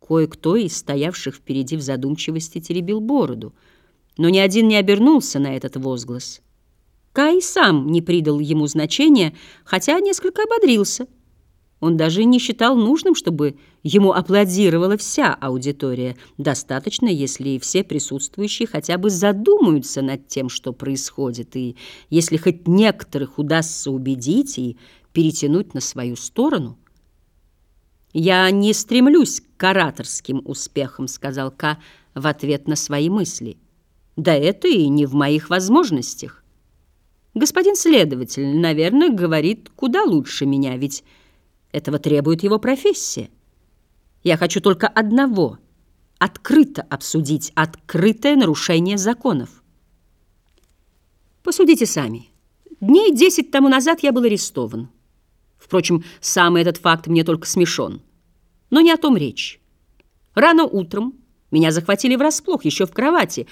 Кое-кто из стоявших впереди в задумчивости теребил бороду, но ни один не обернулся на этот возглас. Кай сам не придал ему значения, хотя несколько ободрился. Он даже не считал нужным, чтобы ему аплодировала вся аудитория. Достаточно, если все присутствующие хотя бы задумаются над тем, что происходит, и если хоть некоторых удастся убедить и перетянуть на свою сторону. «Я не стремлюсь к ораторским успехам», — сказал Ка в ответ на свои мысли. «Да это и не в моих возможностях. Господин следователь, наверное, говорит куда лучше меня, ведь этого требует его профессия. Я хочу только одного — открыто обсудить открытое нарушение законов. Посудите сами. Дней десять тому назад я был арестован. Впрочем, сам этот факт мне только смешон. Но не о том речь. Рано утром меня захватили врасплох, еще в кровати.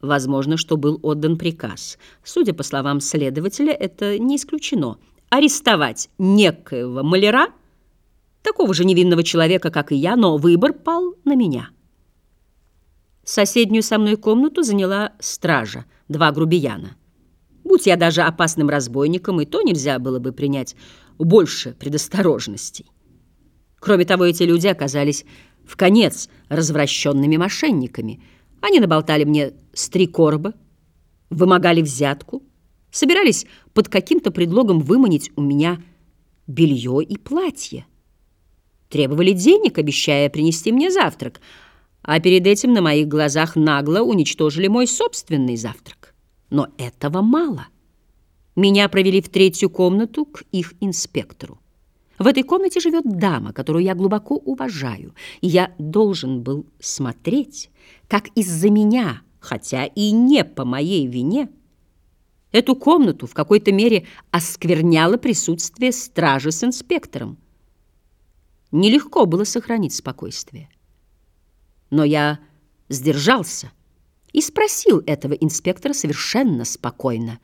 Возможно, что был отдан приказ. Судя по словам следователя, это не исключено. Арестовать некоего маляра, такого же невинного человека, как и я, но выбор пал на меня. Соседнюю со мной комнату заняла стража, два грубияна. Будь я даже опасным разбойником, и то нельзя было бы принять больше предосторожностей. Кроме того, эти люди оказались в конец развращенными мошенниками. Они наболтали мне с три короба, вымогали взятку, собирались под каким-то предлогом выманить у меня белье и платье. Требовали денег, обещая принести мне завтрак, а перед этим на моих глазах нагло уничтожили мой собственный завтрак. Но этого мало. Меня провели в третью комнату к их инспектору. В этой комнате живет дама, которую я глубоко уважаю, и я должен был смотреть, как из-за меня, хотя и не по моей вине, эту комнату в какой-то мере оскверняло присутствие стражи с инспектором. Нелегко было сохранить спокойствие. Но я сдержался и спросил этого инспектора совершенно спокойно.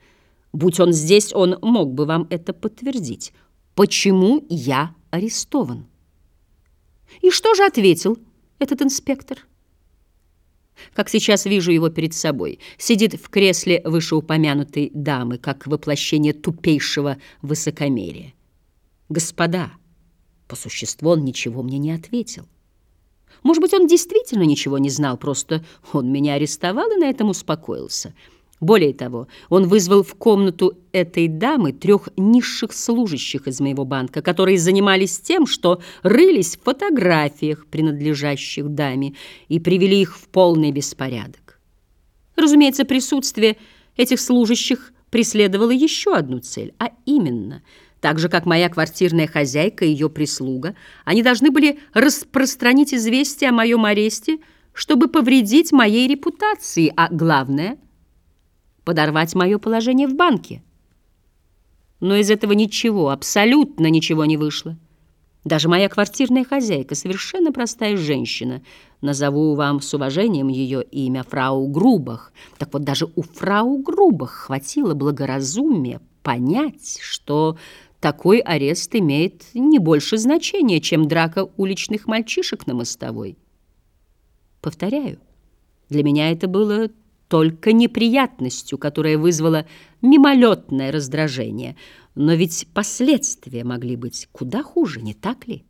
Будь он здесь, он мог бы вам это подтвердить почему я арестован. И что же ответил этот инспектор? Как сейчас вижу его перед собой, сидит в кресле вышеупомянутой дамы, как воплощение тупейшего высокомерия. Господа, по существу он ничего мне не ответил. Может быть, он действительно ничего не знал, просто он меня арестовал и на этом успокоился — более того, он вызвал в комнату этой дамы трех низших служащих из моего банка, которые занимались тем, что рылись в фотографиях, принадлежащих даме, и привели их в полный беспорядок. Разумеется, присутствие этих служащих преследовало еще одну цель, а именно – так же, как моя квартирная хозяйка и ее прислуга, они должны были распространить известие о моем аресте, чтобы повредить моей репутации, а главное – подорвать мое положение в банке. Но из этого ничего, абсолютно ничего не вышло. Даже моя квартирная хозяйка, совершенно простая женщина, назову вам с уважением ее имя фрау Грубах. Так вот, даже у фрау Грубах хватило благоразумия понять, что такой арест имеет не больше значения, чем драка уличных мальчишек на мостовой. Повторяю, для меня это было только неприятностью, которая вызвала мимолетное раздражение. Но ведь последствия могли быть куда хуже, не так ли?